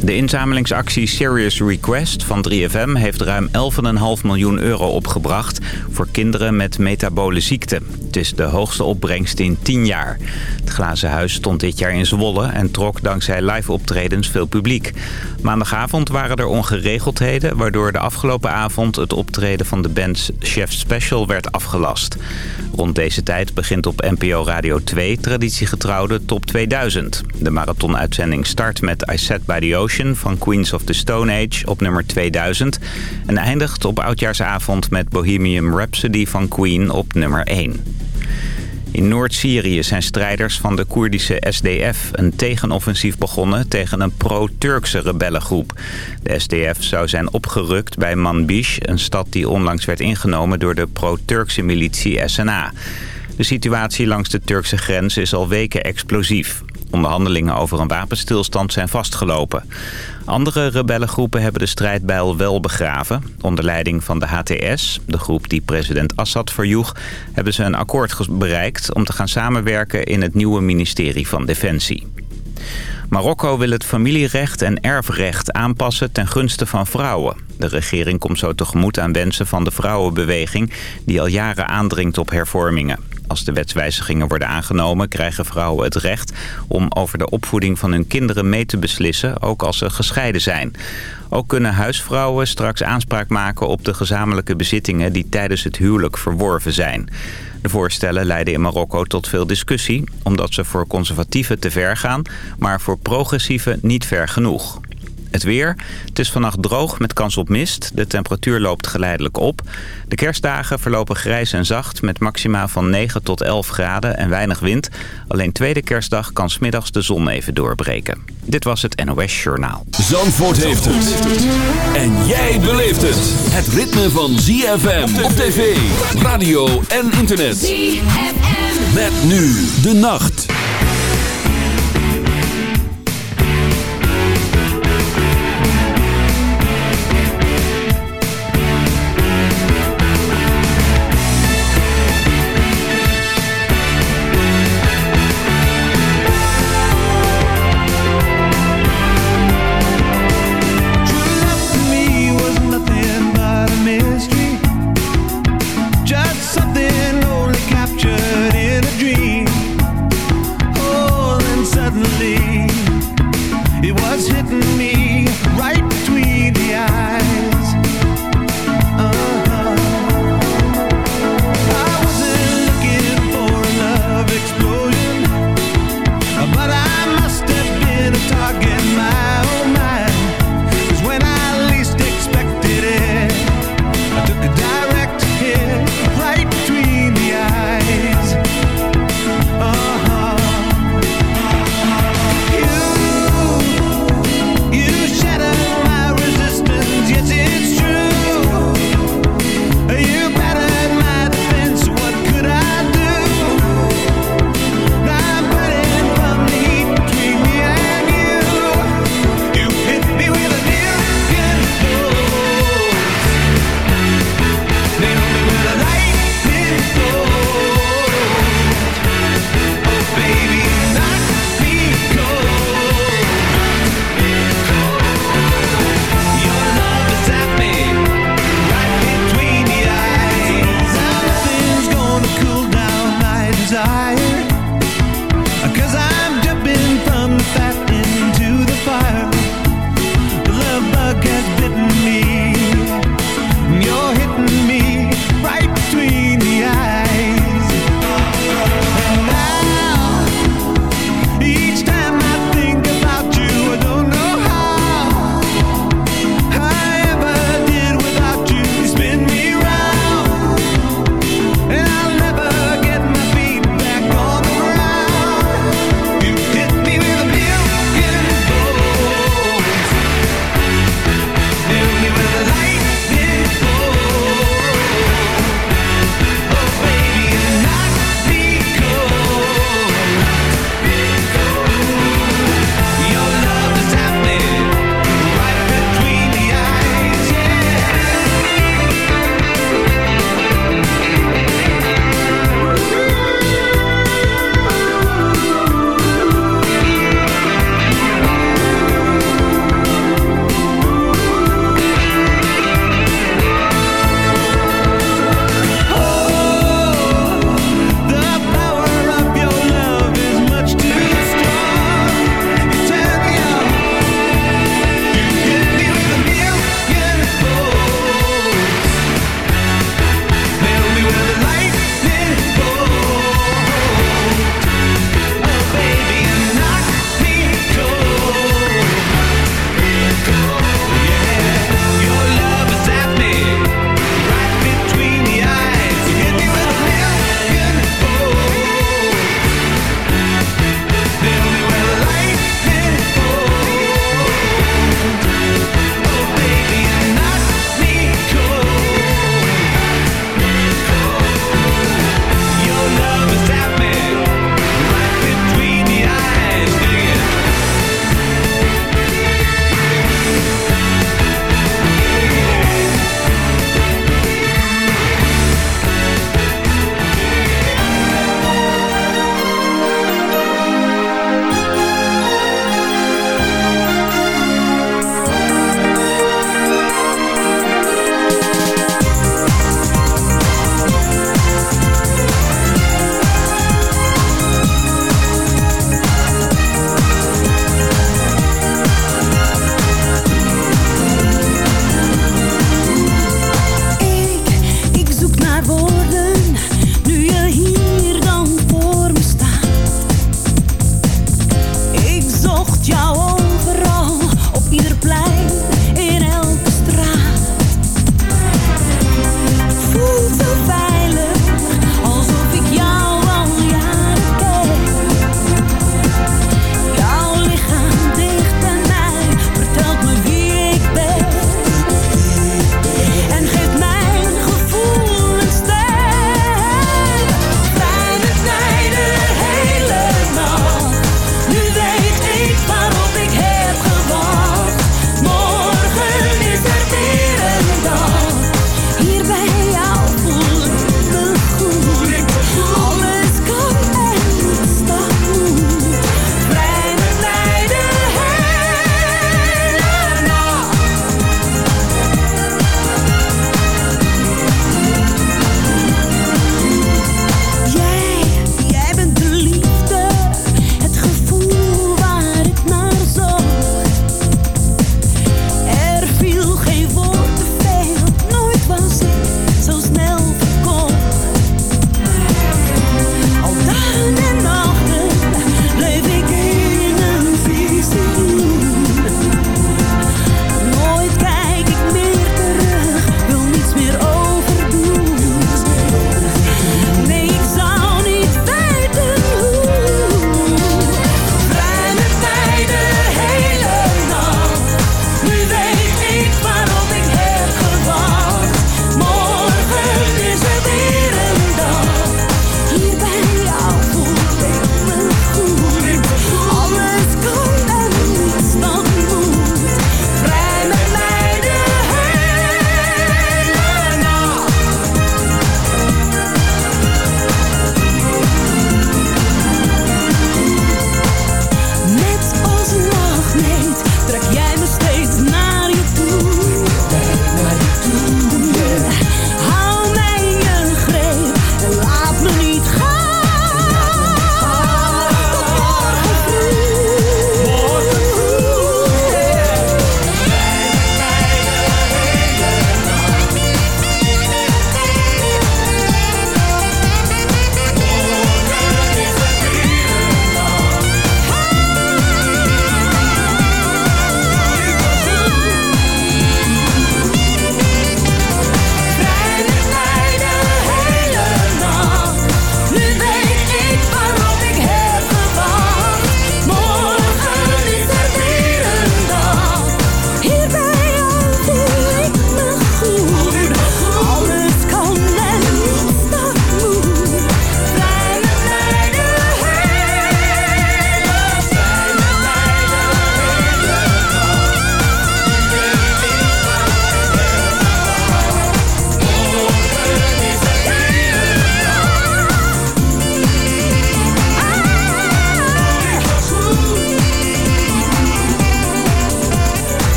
De inzamelingsactie Serious Request van 3FM heeft ruim 11,5 miljoen euro opgebracht... voor kinderen met metabole ziekte. Het is de hoogste opbrengst in 10 jaar. Het Glazen Huis stond dit jaar in Zwolle en trok dankzij live optredens veel publiek. Maandagavond waren er ongeregeldheden... waardoor de afgelopen avond het optreden van de band Chef Special werd afgelast. Rond deze tijd begint op NPO Radio 2 traditiegetrouwde Top 2000. De marathonuitzending start met I Set By The Van Queens of the Stone Age op nummer 2000... en eindigt op oudjaarsavond met Bohemian Rhapsody van Queen op nummer 1. In Noord-Syrië zijn strijders van de Koerdische SDF een tegenoffensief begonnen tegen een pro-Turkse rebellengroep. De SDF zou zijn opgerukt bij Manbij, een stad die onlangs werd ingenomen door de pro-Turkse militie SNA. De situatie langs de Turkse grens is al weken explosief. Onderhandelingen over een wapenstilstand zijn vastgelopen. Andere rebellengroepen hebben de strijdbijl wel begraven. Onder leiding van de HTS, de groep die president Assad verjoeg... hebben ze een akkoord bereikt om te gaan samenwerken in het nieuwe ministerie van Defensie. Marokko wil het familierecht en erfrecht aanpassen ten gunste van vrouwen. De regering komt zo tegemoet aan wensen van de vrouwenbeweging... die al jaren aandringt op hervormingen. Als de wetswijzigingen worden aangenomen krijgen vrouwen het recht om over de opvoeding van hun kinderen mee te beslissen, ook als ze gescheiden zijn. Ook kunnen huisvrouwen straks aanspraak maken op de gezamenlijke bezittingen die tijdens het huwelijk verworven zijn. De voorstellen leiden in Marokko tot veel discussie, omdat ze voor conservatieven te ver gaan, maar voor progressieven niet ver genoeg. Het weer. Het is vannacht droog met kans op mist. De temperatuur loopt geleidelijk op. De kerstdagen verlopen grijs en zacht met maxima van 9 tot 11 graden en weinig wind. Alleen tweede kerstdag kan smiddags de zon even doorbreken. Dit was het NOS Journaal. Zandvoort heeft het. En jij beleeft het. Het ritme van ZFM op tv, radio en internet. ZFM. Met nu de nacht.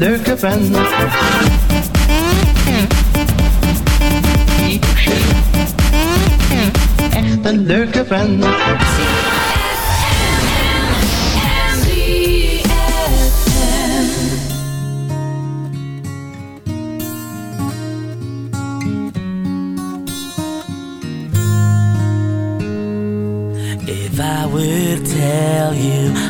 Leuke vent. Echt een leuke vent. If I you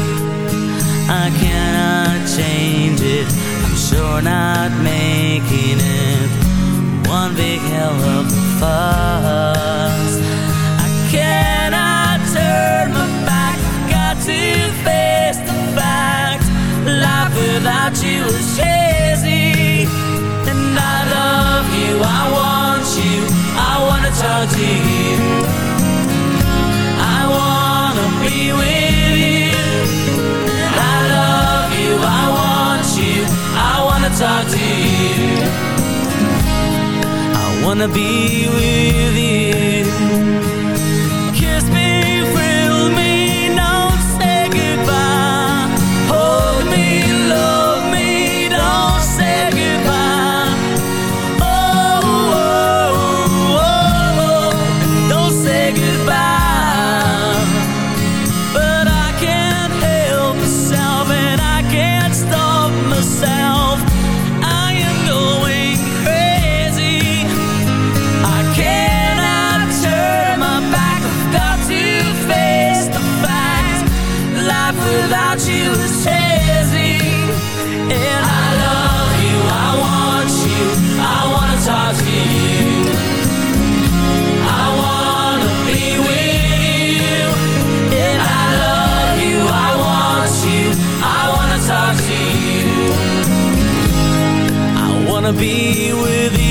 Change it. I'm sure not making it one big hell of a fuss. Wanna be with you. Be with you.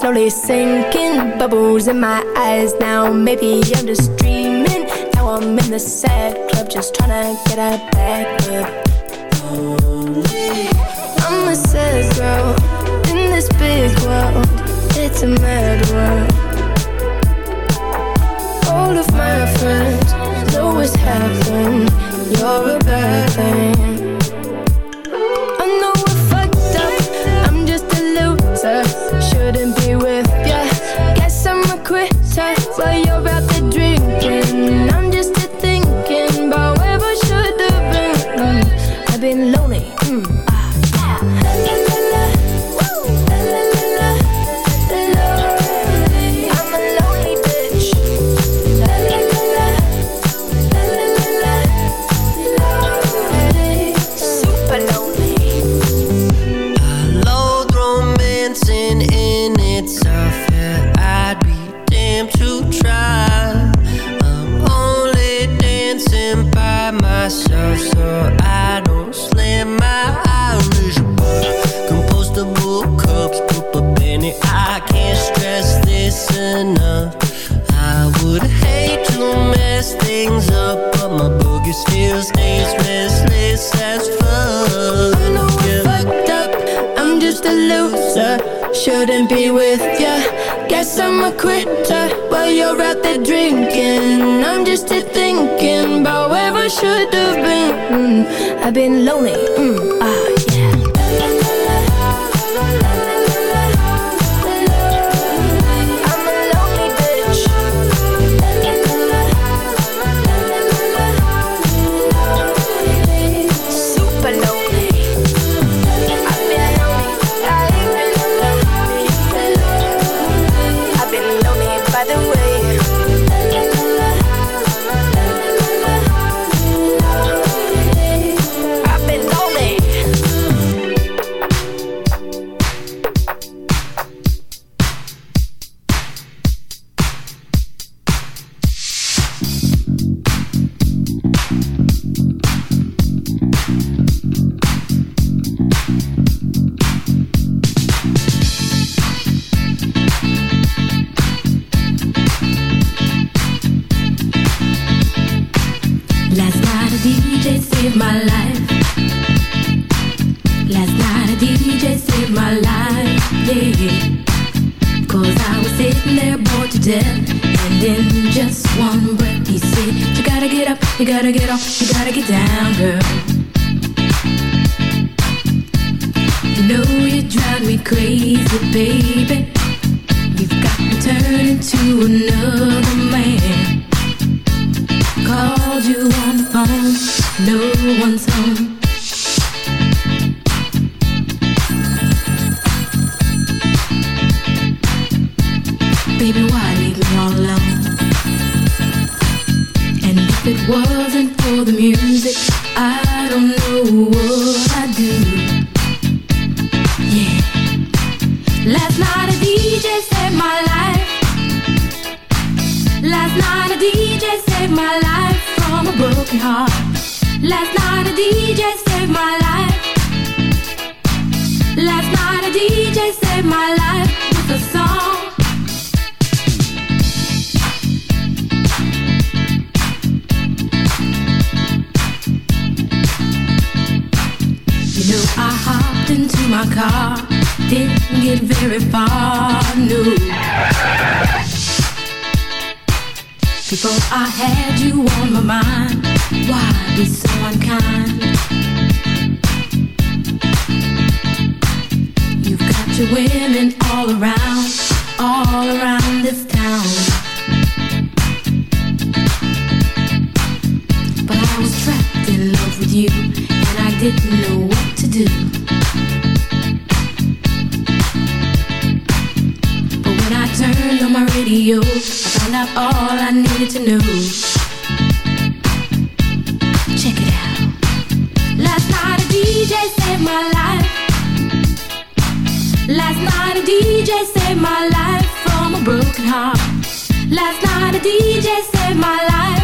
slowly sinking. Bubbles in my eyes now. Maybe I'm just dreaming. Now I'm in the sad club Just trying to get her back up I'm a sad girl In this big world It's a mad world. All of my friends Always happen You're a bad thing. You gotta get off. you gotta get down, girl. You know you drive me crazy, baby. You've got me turning to another. You, and I didn't know what to do. But when I turned on my radio, I found out all I needed to know. Check it out. Last night a DJ saved my life. Last night a DJ saved my life from a broken heart. Last night a DJ saved my life.